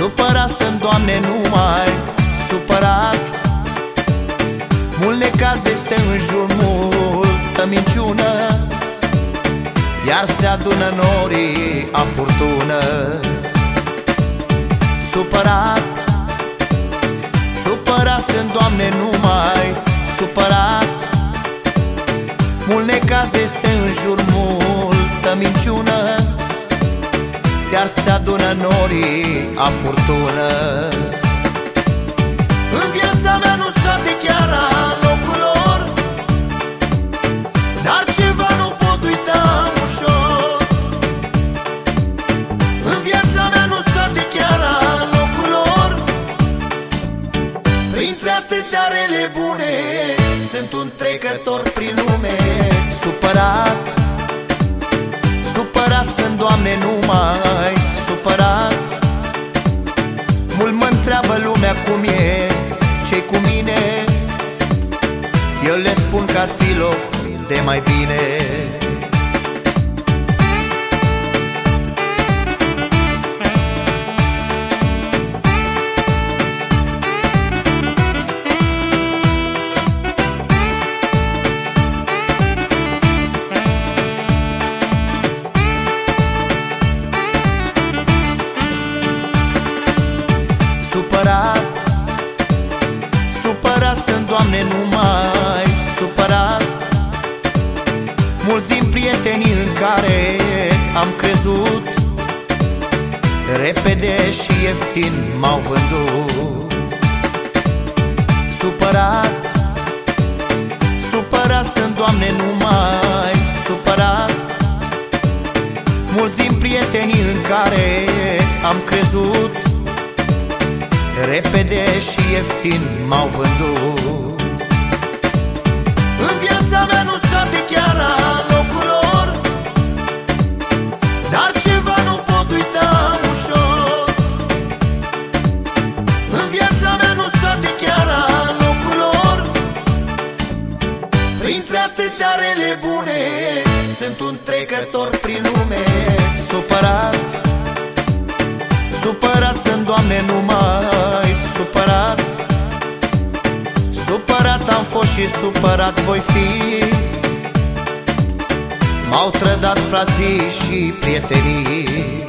Supărat sunt, Doamne, nu mai supărat. Mult caz este în jur, multă minciună Iar se adună norii a furtună. Supărat Supărat sunt, Doamne, nu mai supărat. Mult caz este în jur, multă minciună iar se adună norii a furtună. În viața mea nu s-a chiar atâtea rele bune Sunt un trecător prin lume Supărat Supărat lumea cum e ce cu mine Eu le spun că ar fi loc de mai bine. Supărat Supărat sunt, Doamne, numai supărat. Mulți din prietenii în care am crezut Repede și ieftin m-au vândut. Supărat Supărat sunt, Doamne, numai supărat. Mulți din prietenii în care am crezut Repede și ieftin m-au vândut. În viața mea nu s-a chiar locul lor Dar ceva nu pot uita ușor. În viața mea nu s-a chiar locul lor Printre atâtea rele bune Sunt un trecător prin lume și supărat voi fi. M-au trădat frații și prietenii